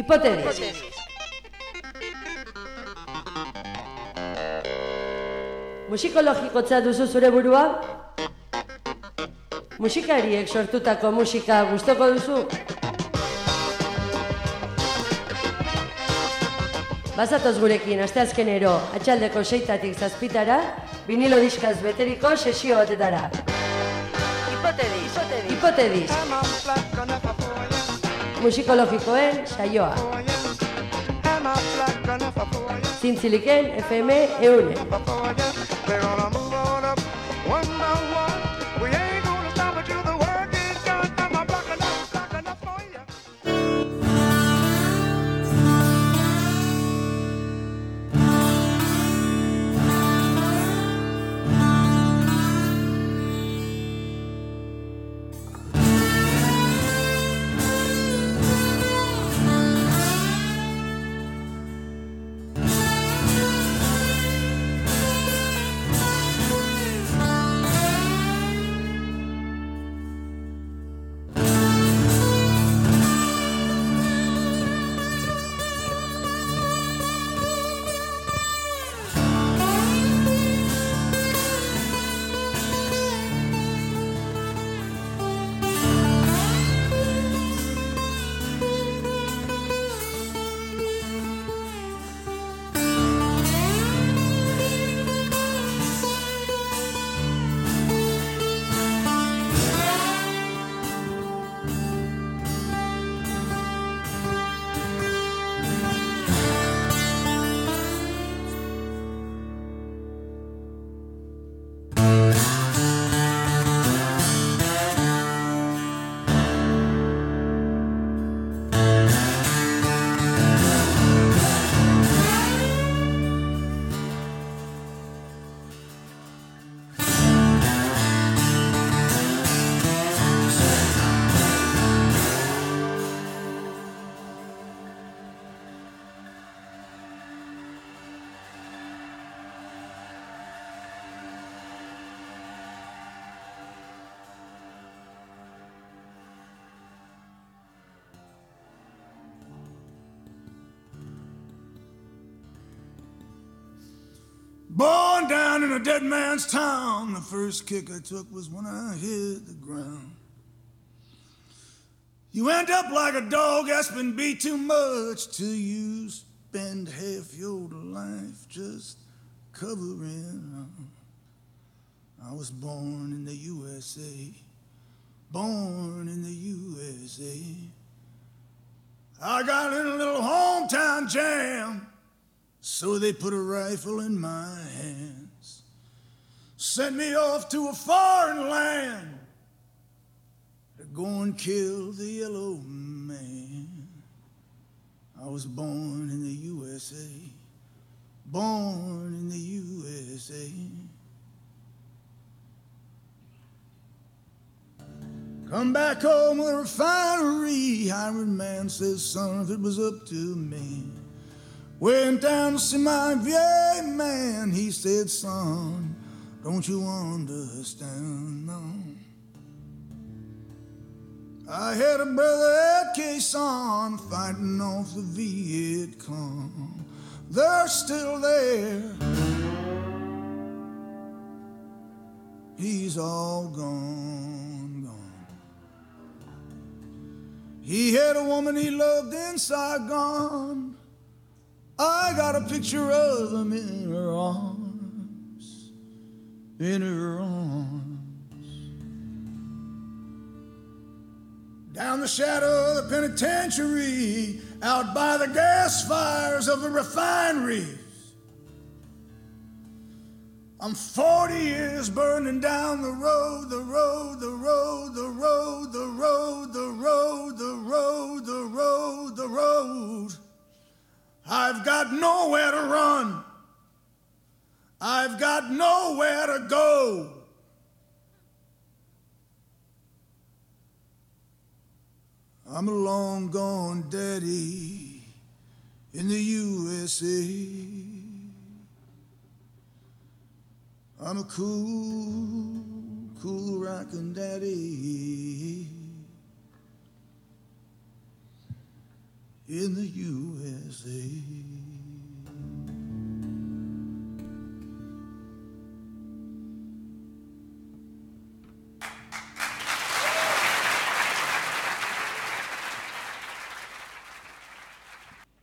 Hipotedis. Musikologikotza duzu zure burua? Musikariek sortutako musika gustoko duzu? Bazatoz gurekin asteazkenero atxaldeko seitatik zazpitara, vinilo diskaz beteriko sesio batetara. Hipotedis, hipotedis. Musikologikoen saioa. Zintziliken FM eune. Down in a dead man's town, the first kick I took was when I hit the ground. You end up like a dog that's been beat too much till you spend half your life just covering. I was born in the USA, born in the USA. I got in a little hometown jam. So they put a rifle in my hands, sent me off to a foreign land to go and kill the yellow man. I was born in the USA, born in the USA. Come back home with a refinery. Hired man says, son, if it was up to me. Went down to see my VA man. He said, son, don't you understand? No. I had a brother at Quezon fighting off the Viet Cong. They're still there. He's all gone, gone. He had a woman he loved in Saigon. I got a picture of them in her arms, in her arms. Down the shadow of the penitentiary, out by the gas fires of the refineries. I'm 40 years burning down the road, the road, the road, the road, the road, the road, the road, the road, the road. I've got nowhere to run. I've got nowhere to go. I'm a long gone daddy in the USA. I'm a cool, cool rockin' daddy in the USA.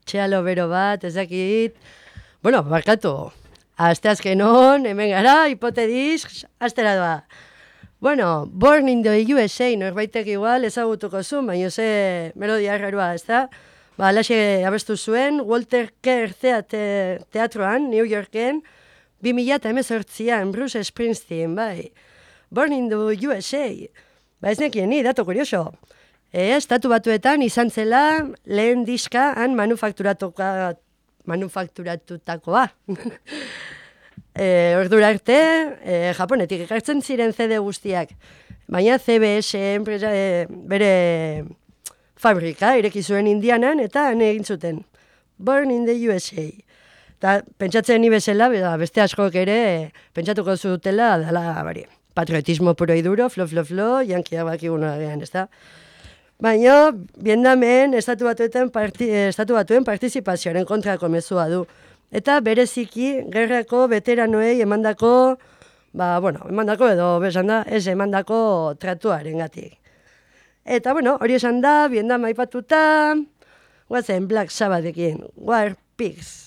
Txalo bero bat, ez dakit. Bueno, barkatu. Aste azken hon, hemen gara, hipotediz, astera doa. Bueno, Born in the USA, norbaitek igual ezagutuko zu, baina ze melodia errarua, ez da? Ba, alaxe abestu zuen, Walter Kerr Theater, teatroan, New Yorken, 2018an, Bruce Springsteen, bai. Born in the USA. Ba, ez nekien ni, dato kurioso. E, estatu batuetan izan zela lehen diska han manufakturatuka, manufakturatutakoa. e, ordura arte, e, Japonetik ekartzen ziren CD guztiak. Baina CBS enpresa, e, bere fabrika ireki zuen indianan eta han egin zuten. Born in the USA. Ta pentsatzen ni bezala, beda, beste askok ere pentsatuko zutela dela bari. Patriotismo puro y duro, flo, flo, flo, jankia bakigun agean, ez da? Baina, Vietnamen estatu batuen, parti, estatu batuen partizipazioaren kontrako mezua du. Eta bereziki, gerrako veteranoei emandako, ba, bueno, emandako edo, besan da, ez emandako tratuaren gatik. Eta, bueno, hori esan da, Vietnam aipatuta, guazen Black Sabbathekin, War Pigs.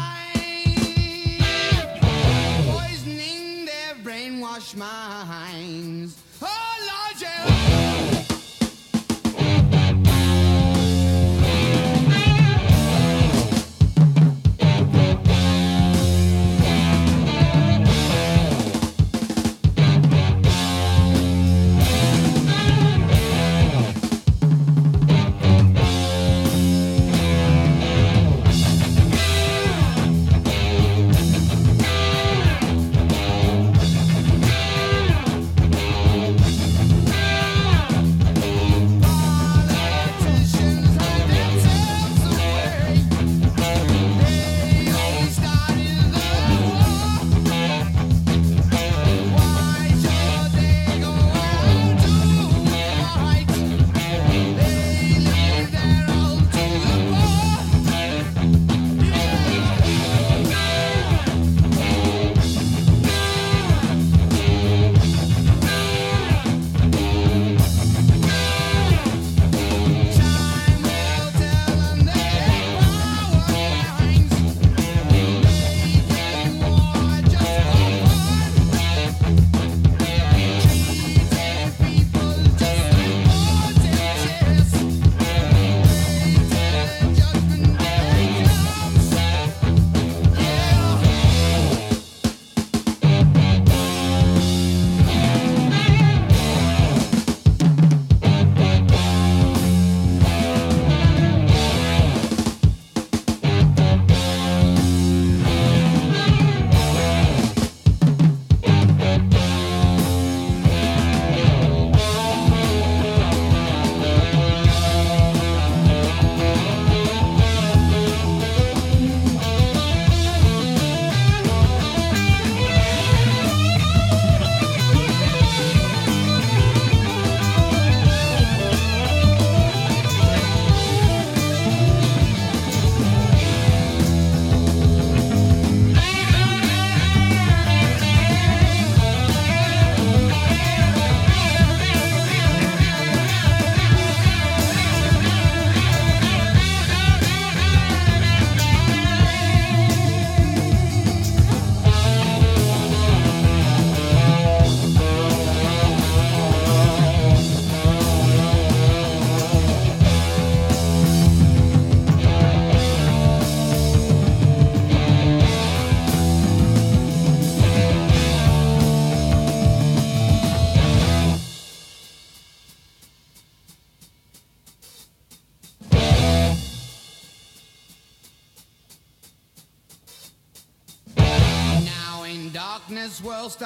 wash my hands.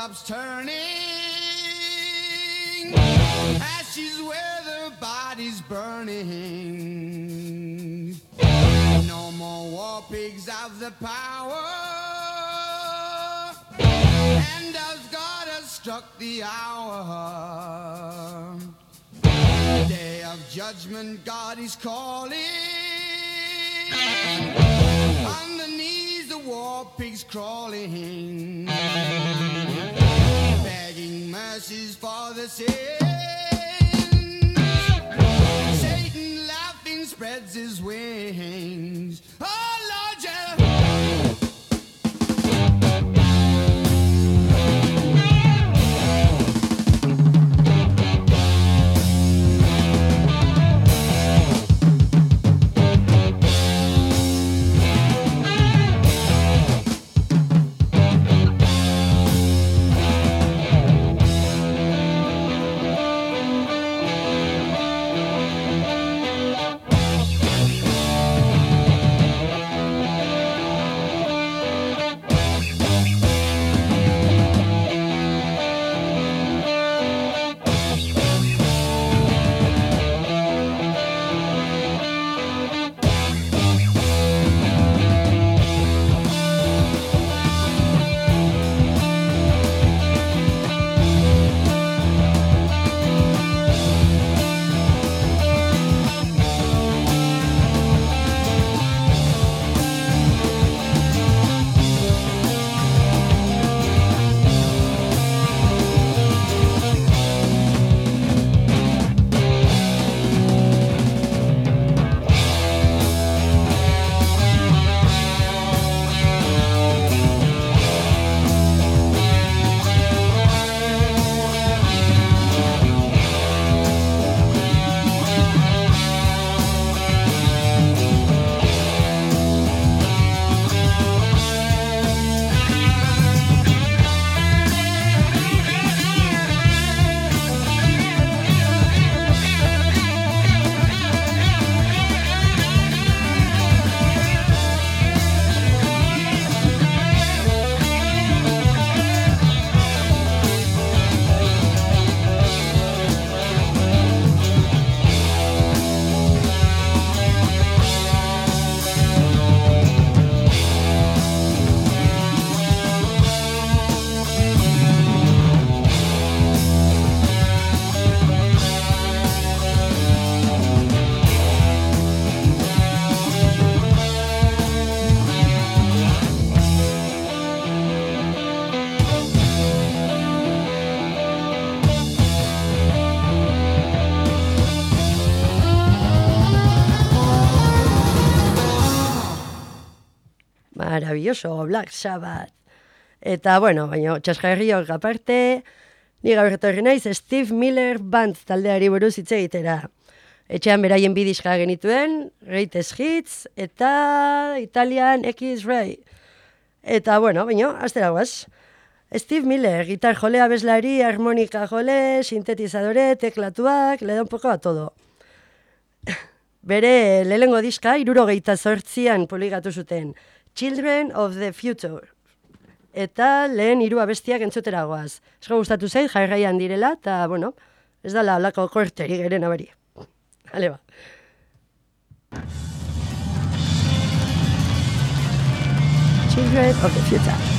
Stops turning. Ashes where the body's burning. No more war pigs have the power. And as God has struck the hour. Day of judgment, God is calling. On the knees, the war pigs crawling, mercies for the sins. Satan laughing spreads his wings. Maravilloso, Black Sabbath. Eta, bueno, baina txaskarriok aparte, ni gaur etorri naiz Steve Miller Band taldeari buruz hitz egitera. Etxean beraien bidizka genituen, Greatest Hits, eta Italian X-Ray. Eta, bueno, baina, aztera guaz. Steve Miller, gitar jole abeslari, harmonika jole, sintetizadore, teklatuak, le da un poco a todo. Bere lehengo diska, irurogeita zortzian publikatu zuten. Children of the Future. Eta lehen hiru abestiak entzutera goaz. Esko gustatu zait, jarraian direla, eta, bueno, ez dala alako korteri geren abari. Hale ba. Children of the Future.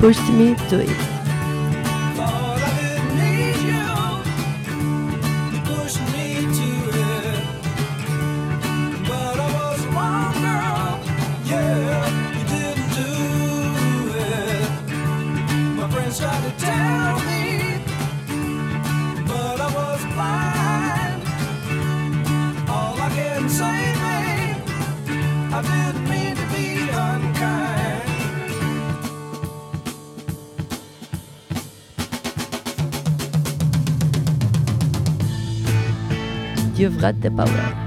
Pushed me to it. You've got the power.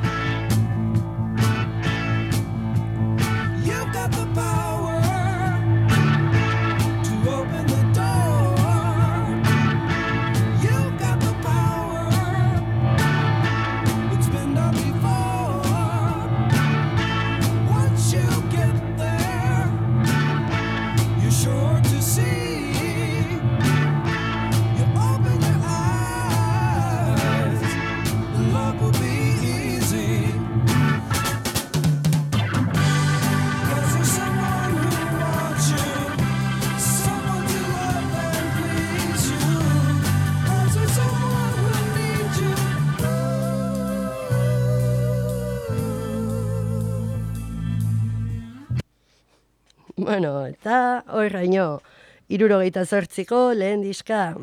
Eta horraino, irurogeita zortziko lehen diska.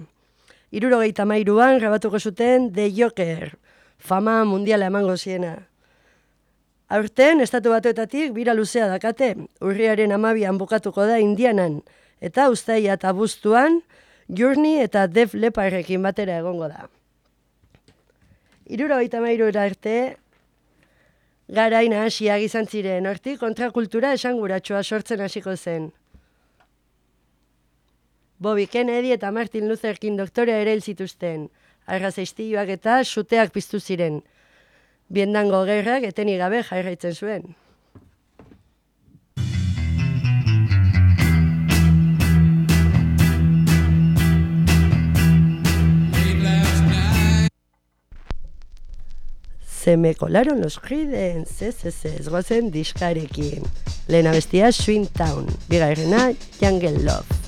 Irurogeita mairuan grabatuko zuten The Joker, fama mundiala emango ziena. Aurten, estatu batuetatik bira luzea dakate, urriaren amabian bukatuko da indianan, eta ustaia eta buztuan, Journey eta Def Leppardrekin batera egongo da. Irurogeita mairura arte, garaina hasiak izan ziren, hortik kontrakultura esanguratsua sortzen hasiko zen. Bobby Kennedy eta Martin Luther King doktorea ere hil zituzten. Arrazaiztioak eta suteak piztu ziren. Biendango gerrak etenik gabe jarraitzen zuen. Se me colaron los Creedence, ez, ez, ez, gozen diskarekin. Lehen abestia Swing Town, bigarrena Jungle Love.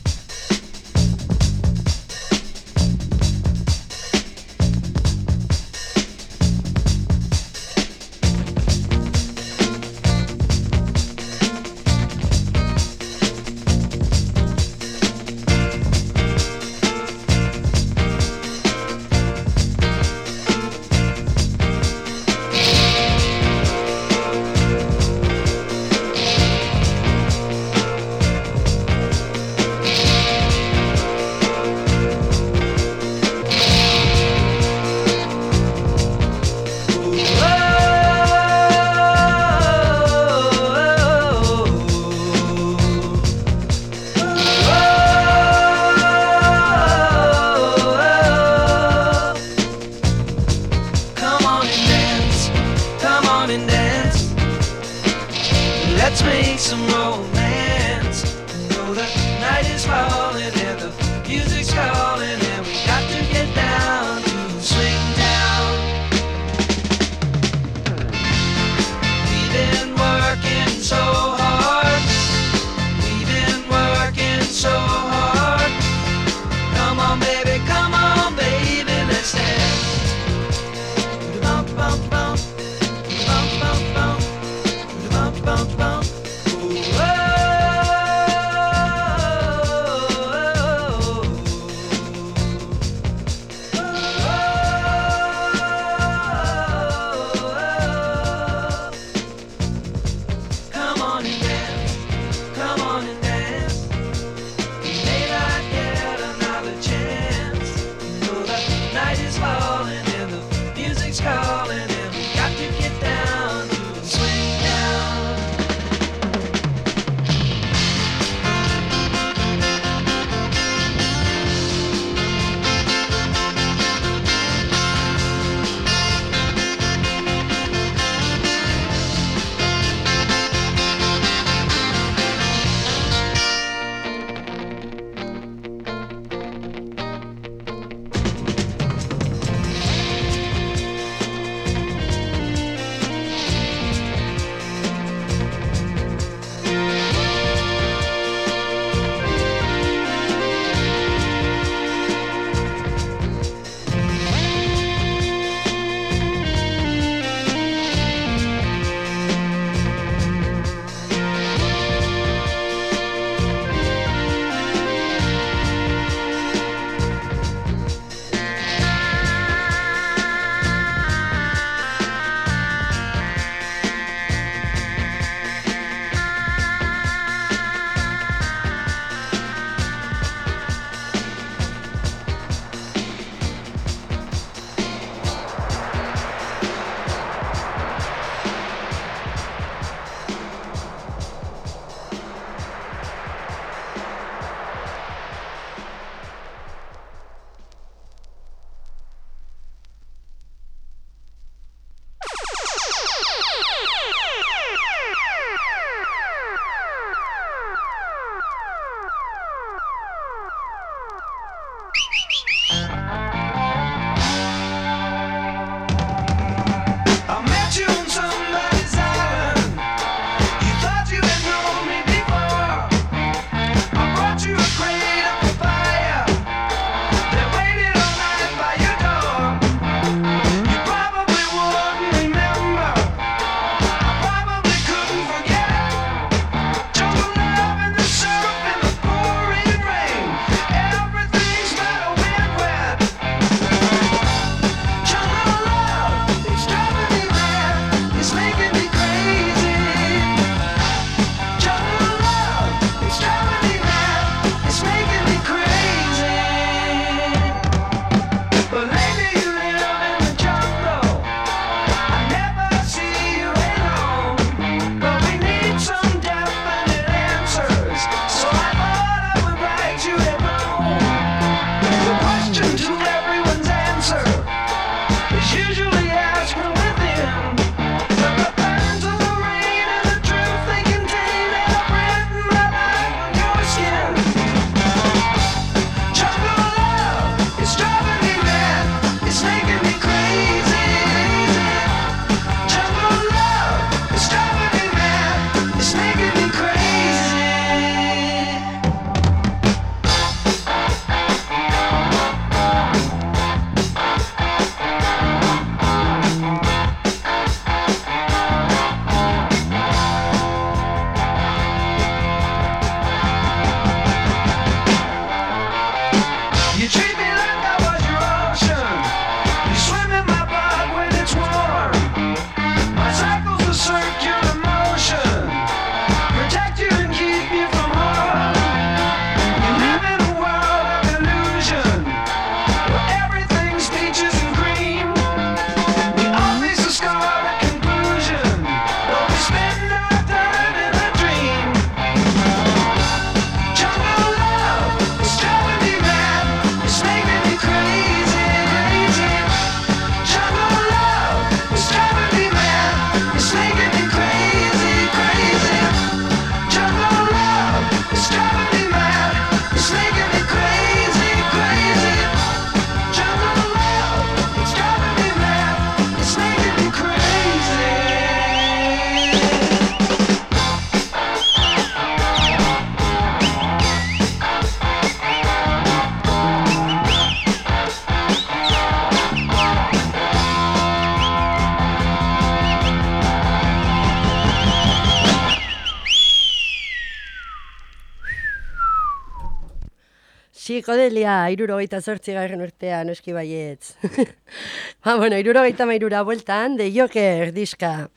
Psikodelia, irurogeita zortzi garren urtean, noski baietz. ba, bueno, irurogeita mairura bueltan, de Joker diska.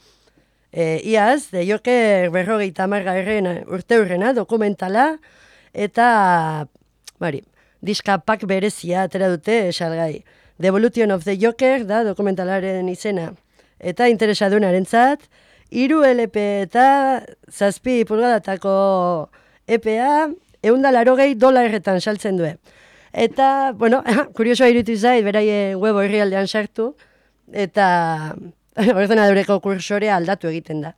E, iaz, de Joker berrogeita margarren urte hurrena, dokumentala, eta, bari, diska pak berezia atera dute salgai. The Evolution of the Joker da dokumentalaren izena. Eta interesadunaren zat, iru LP eta zazpi pulgadatako EPA, eunda laro gehi dolarretan saltzen due. Eta, bueno, kuriosoa irutu zait, beraien web herrialdean sartu, eta ordenadoreko kursorea aldatu egiten da.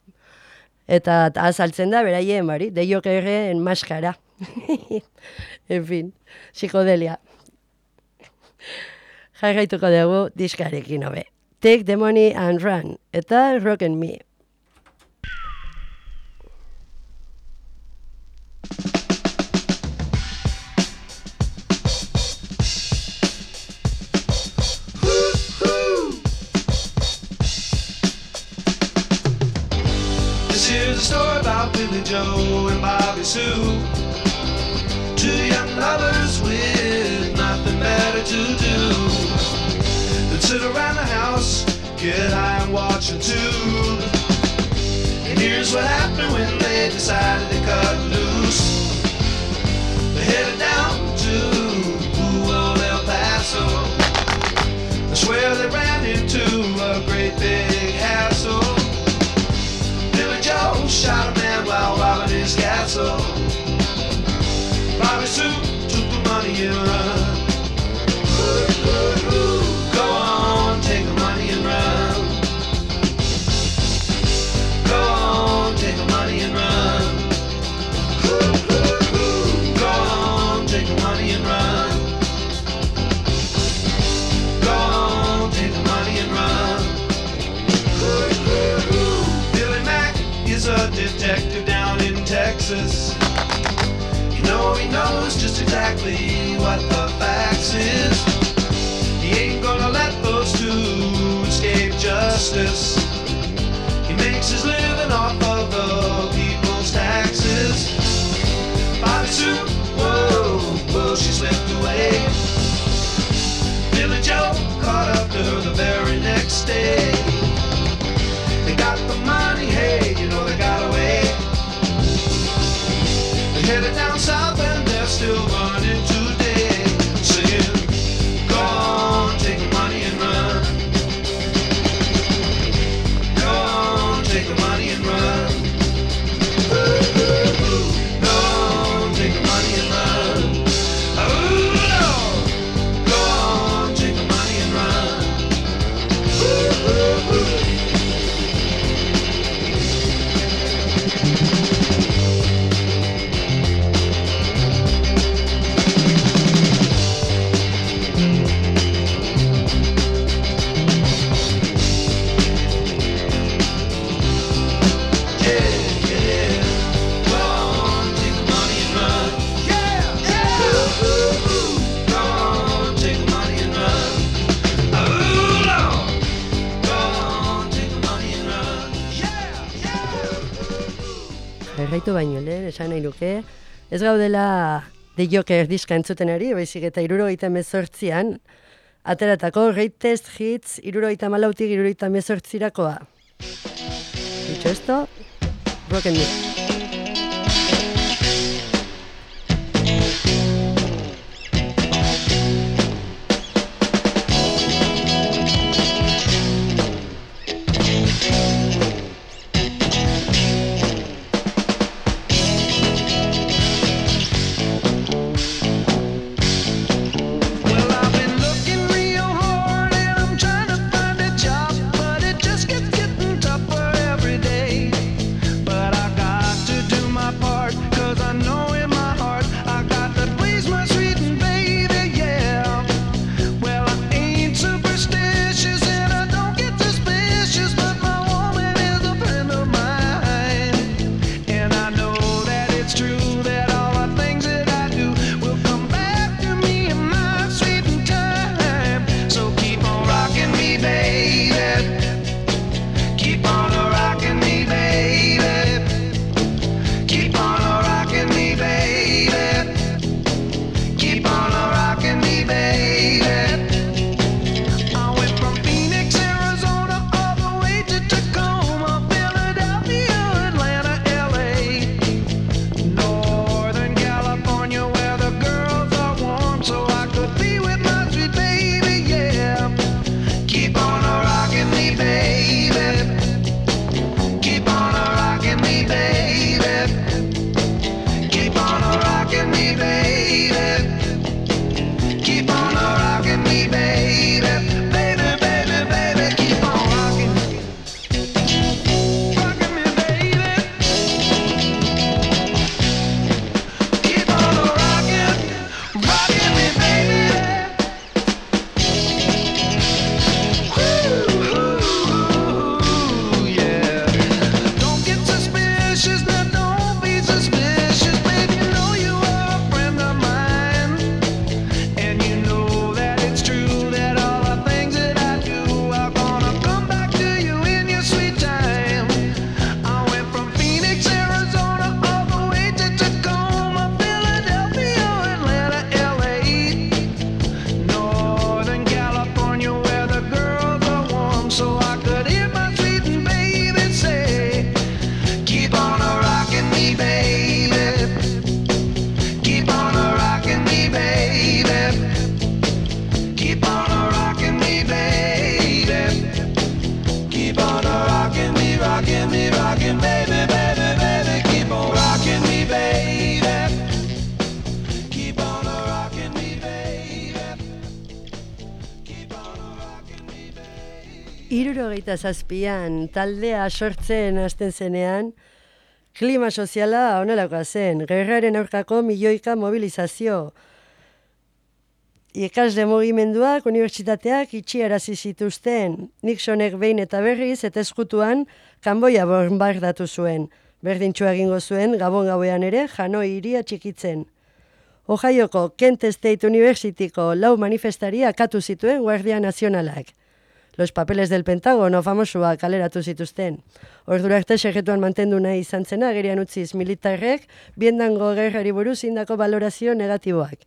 Eta azaltzen da, beraien, bari, de jokerren maskara. en fin, psikodelia. Jarraituko dugu diskarekin hobe. Take the money and run, eta rock and me. Here's a story about Billy Joe and Bobby Sue. Two young lovers with nothing better to do than sit around the house, get high and watch a tube. And here's what happened when they decided to cut loose. They headed down to old El Paso. I swear they ran into a great big shot a man while robbing his castle. Bobby Sue took the money and run. Ooh, ooh, ooh, Go on, Texas. You know he knows just exactly what the facts is. He ain't gonna let those two escape justice. He makes his living off of the people's taxes. Bobby Sue, whoa, whoa, she slipped away. Billy Joe caught up to her the very next day. They got the money, hey, you know they got away. Headed down south and they're still running today. Ez gaudela The Joker diska entzuten ari, baizik eta irurogeita mezortzian, ateratako greatest hits irurogeita malautik irurogeita mezortzirakoa. Dicho esto, and roll. Irurogeita zazpian taldea sortzen hasten zenean, klima soziala onelakoa zen, gerraren aurkako milioika mobilizazio. Ikasle mugimenduak, unibertsitateak itxiarazi zituzten, Nixonek behin eta berriz eta eskutuan kanboia bombardatu zuen. Berdintxua egingo zuen gabon gauean ere Hanoi iria txikitzen. Ohaioko Kent State Universityko lau manifestari akatu zituen Guardia Nazionalak. Los papeles del Pentágono famosua kaleratu zituzten. Ordura arte sekretuan mantendu nahi izan zena agerian utziz militarrek biendango gerrari buruz indako valorazio negatiboak.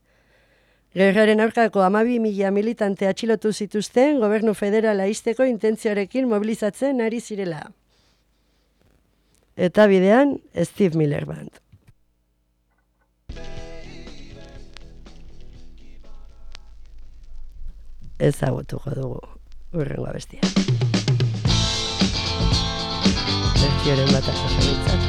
Gerraren aurkako amabi mila militante atxilotu zituzten gobernu federala izteko intentzioarekin mobilizatzen ari zirela. Eta bidean, Steve Miller Band. Ezagutuko dugu urrengo bestia. Bertioren bat jaso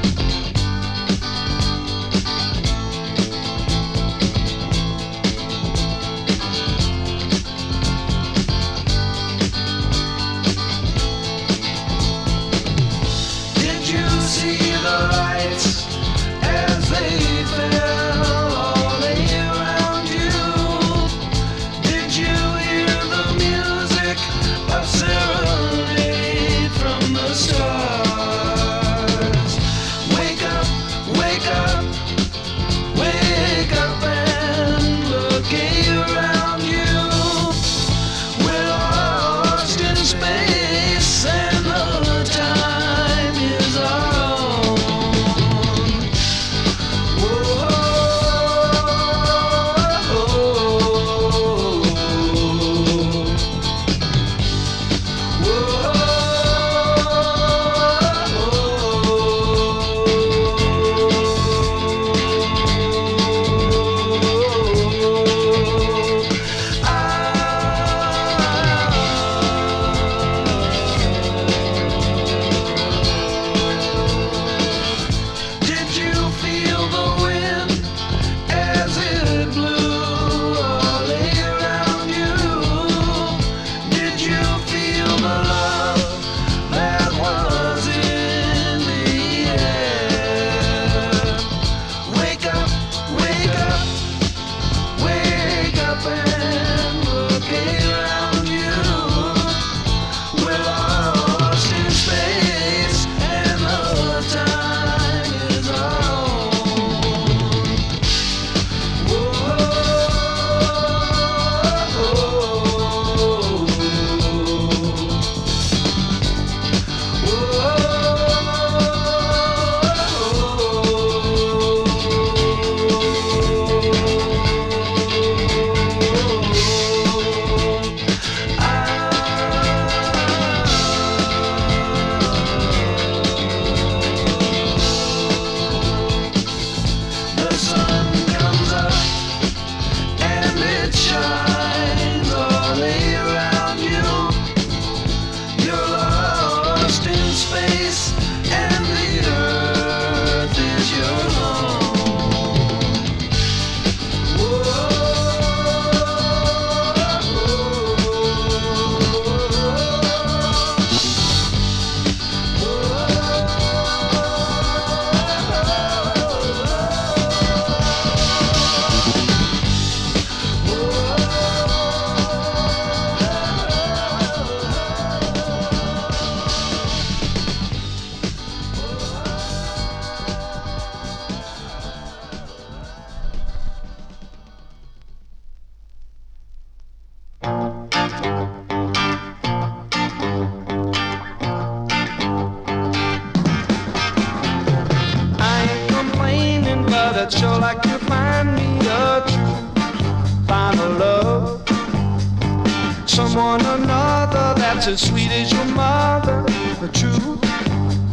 that's as sweet as your mother. The true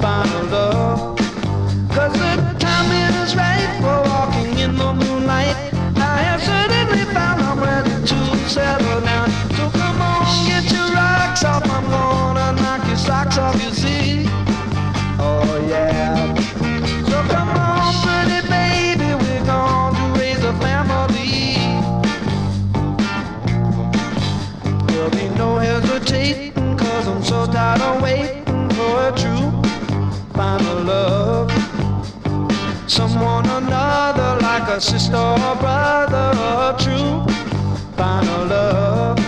final love. Cause the timing is right for walking in the moonlight. I have certainly found I'm ready to settle down. So come on, get your rocks off. I'm gonna knock your socks off, you see. got a waiting for a true final love. Someone another like a sister or brother, true final love.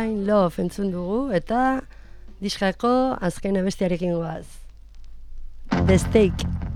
Divine Love entzun dugu eta diskako azken abestiarekin goaz. The Stake.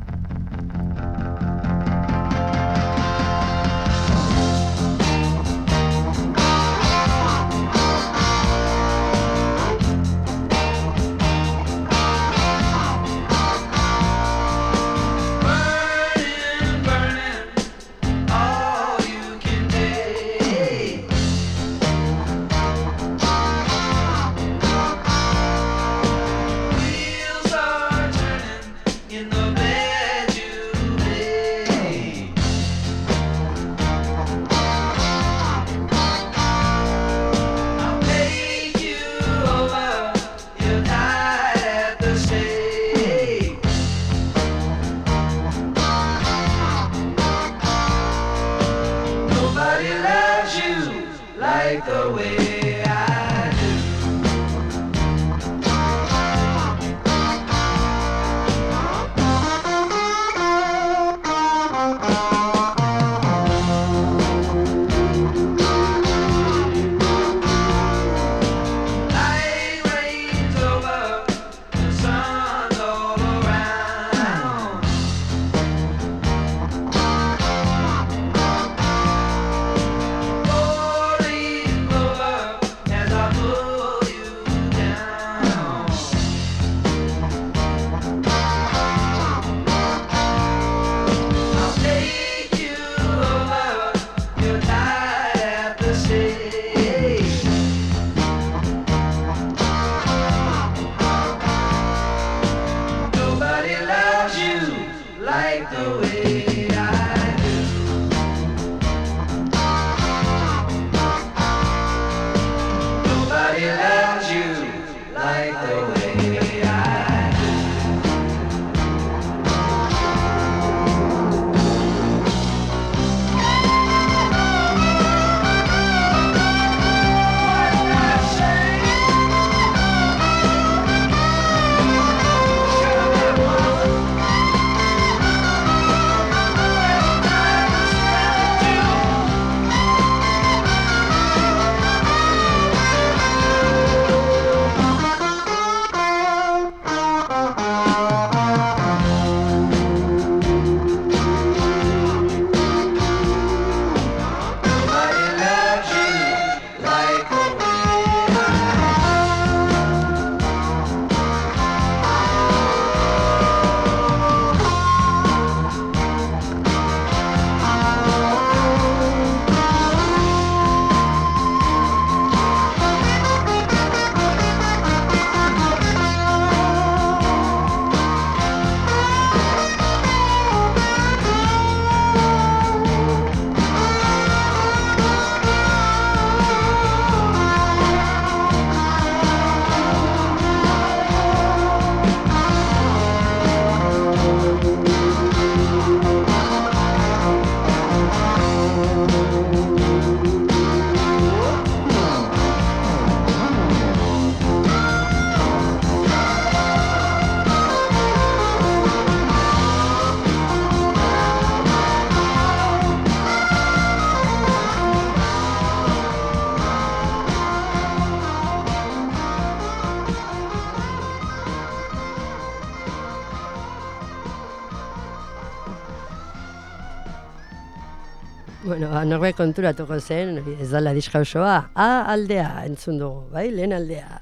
Bueno, ba, norbait konturatuko zen, ez dala diska osoa, A aldea entzun dugu, bai, lehen aldea.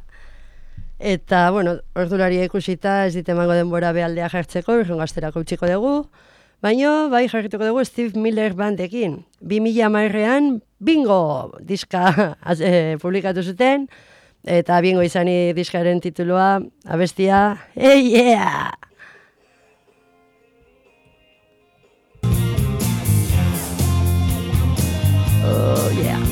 Eta, bueno, ordulari ikusita ez dit emango denbora be aldea jartzeko, urren gazterako utziko dugu, baino, bai, jarrituko dugu Steve Miller bandekin. 2000 mairrean, bingo diska eh, publikatu zuten, eta bingo izani diskaren titulua, abestia, hey yeah! Yeah.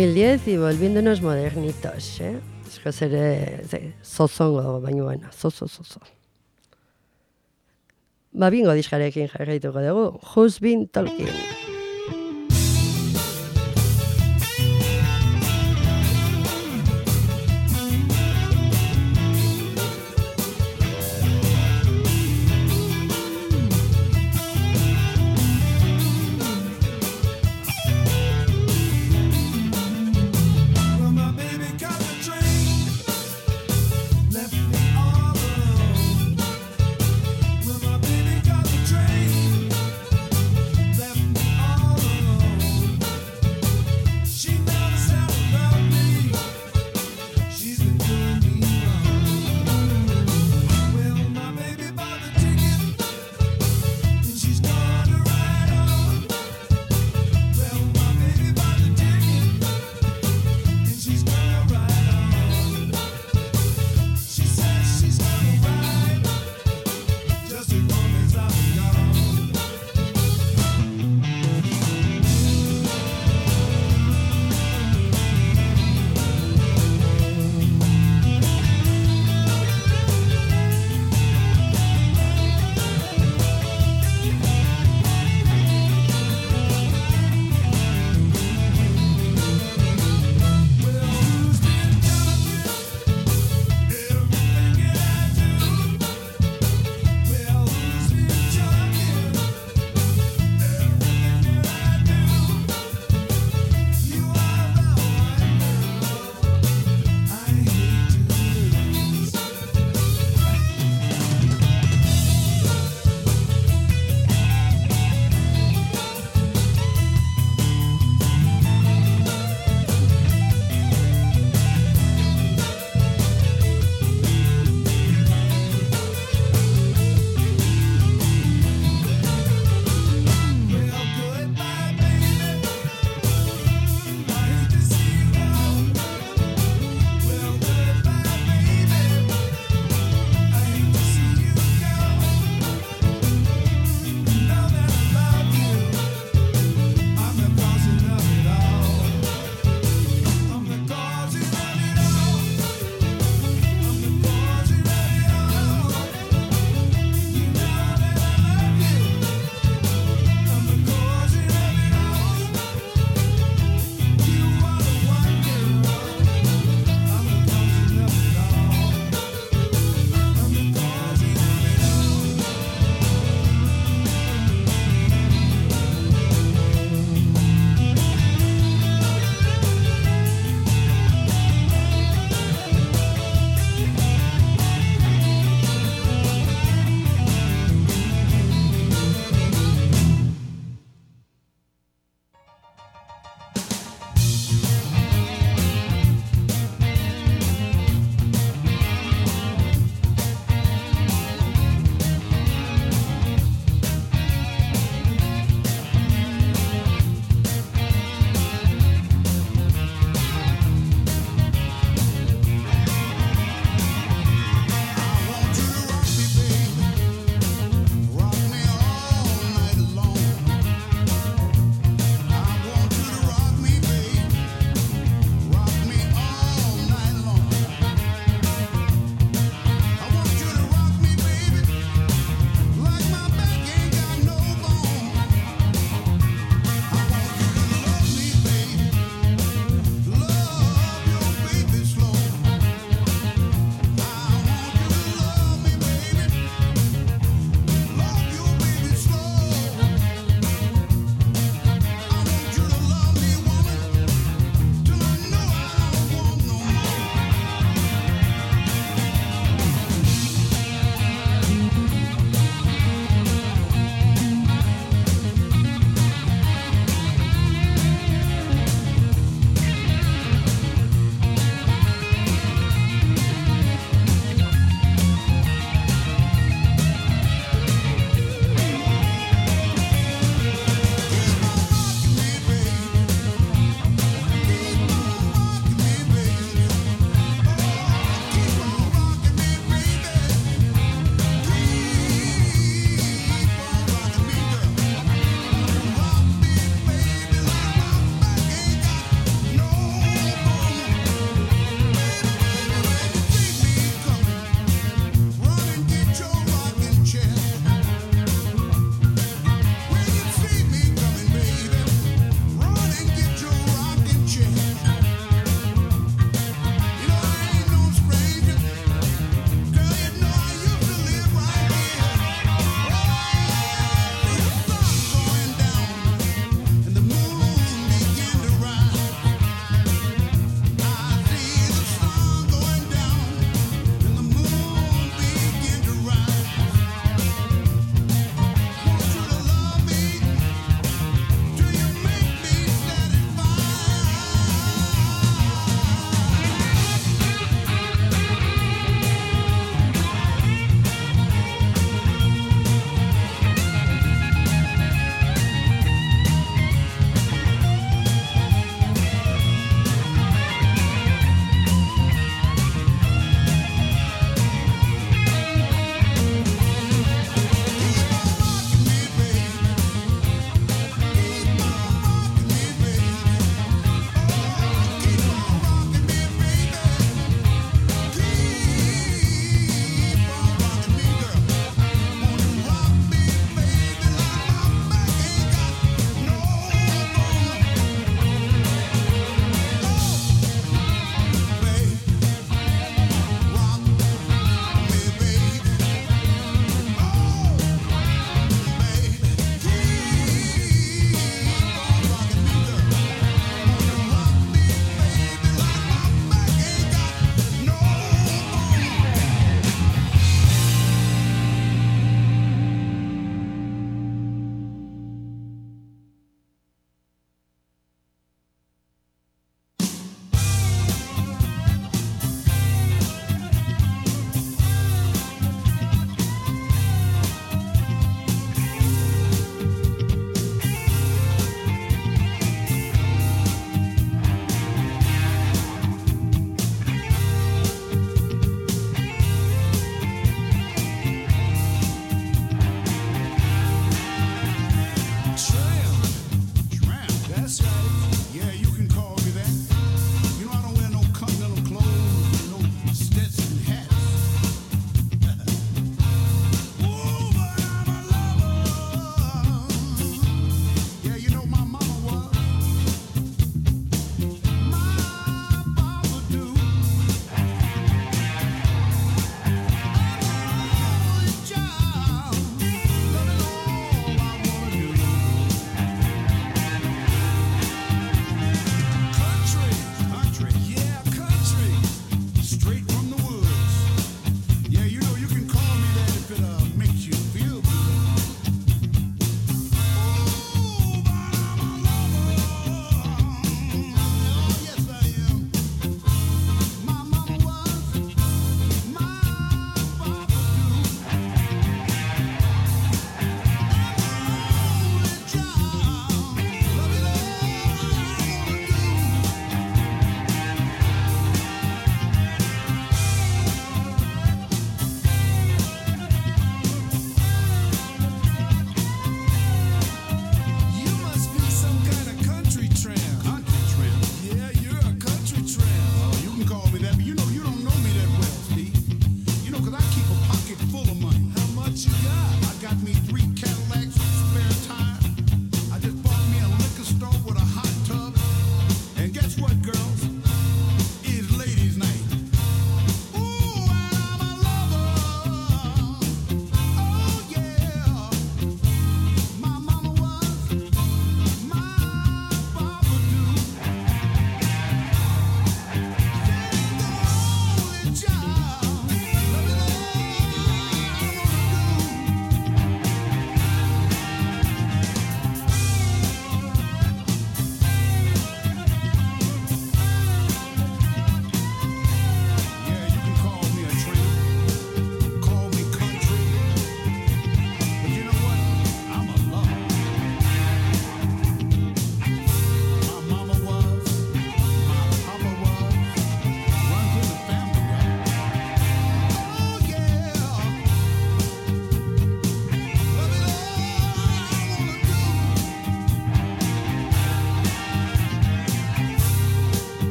2010 y volviéndonos modernitos, eh? Esko ere, ze, zozongo, baino bueno, zozo, zozo. Ba, bingo diskarekin jarraituko dugu. Who's been talking?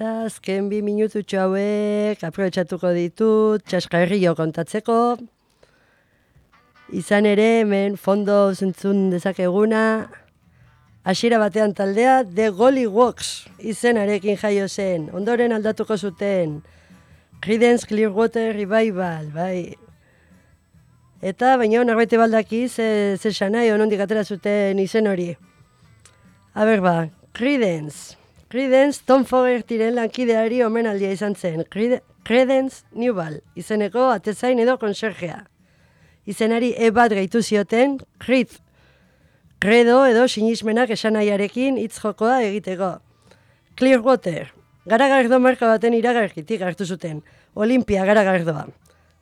Eta azken bi minututxo hauek aprobetsatuko ditut txaskarrio kontatzeko. Izan ere, hemen fondo zentzun dezakeguna, hasiera batean taldea The Golly Walks izenarekin jaio zen. Ondoren aldatuko zuten Creedence Clearwater Revival, bai. Eta baina norbait baldaki ze, ze sanai onondik atera zuten izen hori. Aber ba, Creedence. Creedence Tom Fogertyren lankideari omenaldia izan zen. Credence Newball, izeneko atezain edo konserjea. Izenari e bat gehitu zioten, Creed. Credo edo sinismenak esanaiarekin hitz jokoa egiteko. Clearwater, garagardo marka baten iragarkitik hartu zuten. Olimpia garagardoa.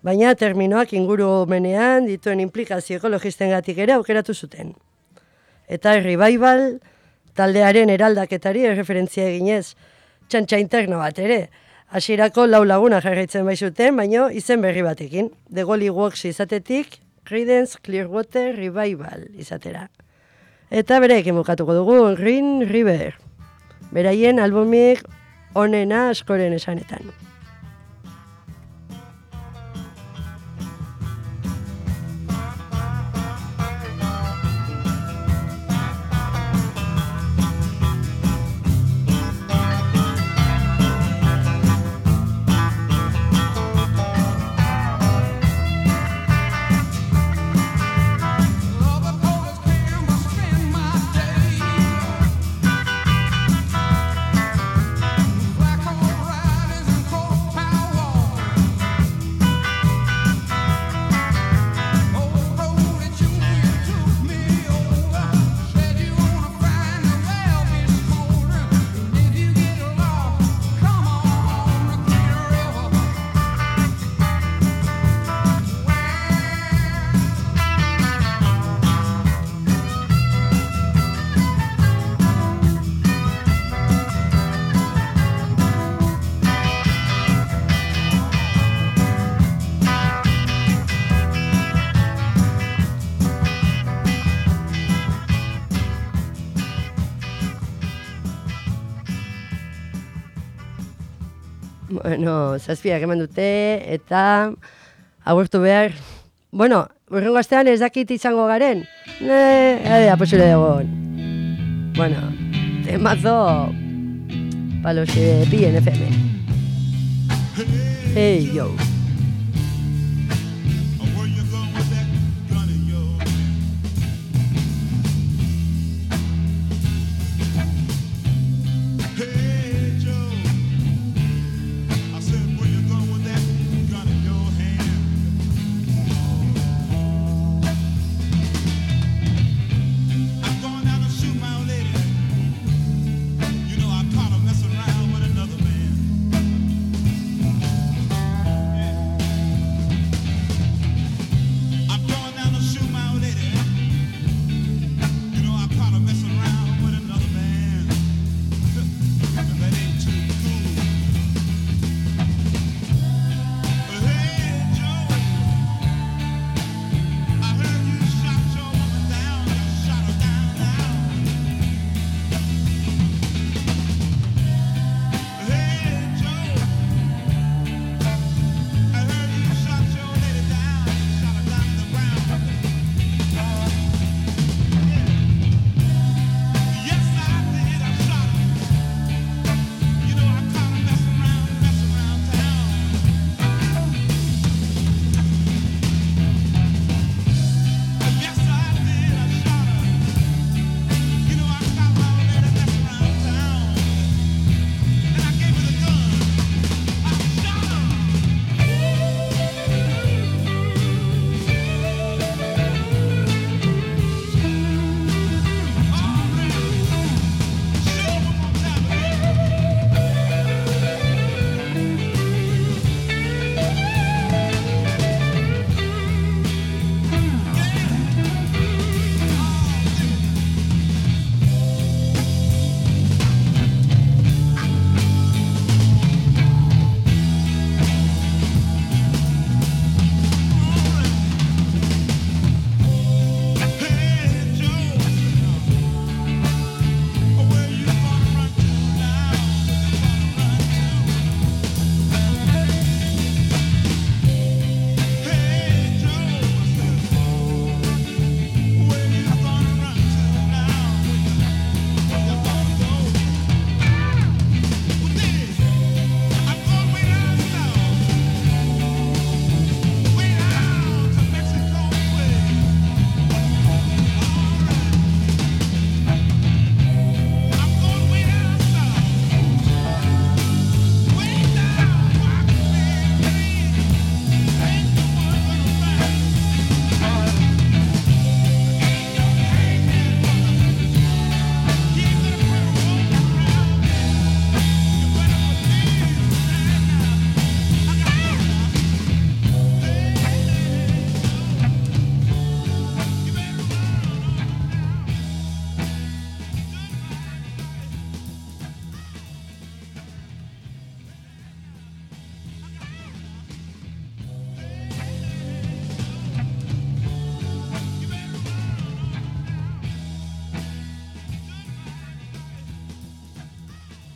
Baina terminoak ingurumenean dituen implikazio ekologistengatik ere aukeratu zuten. Eta revival taldearen eraldaketari erreferentzia eginez, txantxa interno bat ere. Hasierako lau laguna jarraitzen bai zuten, baino izen berri batekin. The Golly Walks izatetik, Creedence Clearwater Revival izatera. Eta bereekin bukatuko dugu, Green River. Beraien albumik onena askoren esanetan. Bueno, zazpiak eman dute, eta agurtu behar. Bueno, urrengo astean ez dakit izango garen. Ne, ade, aposure dagoen. Bueno, temazo palos de PNFM. Hey, yo.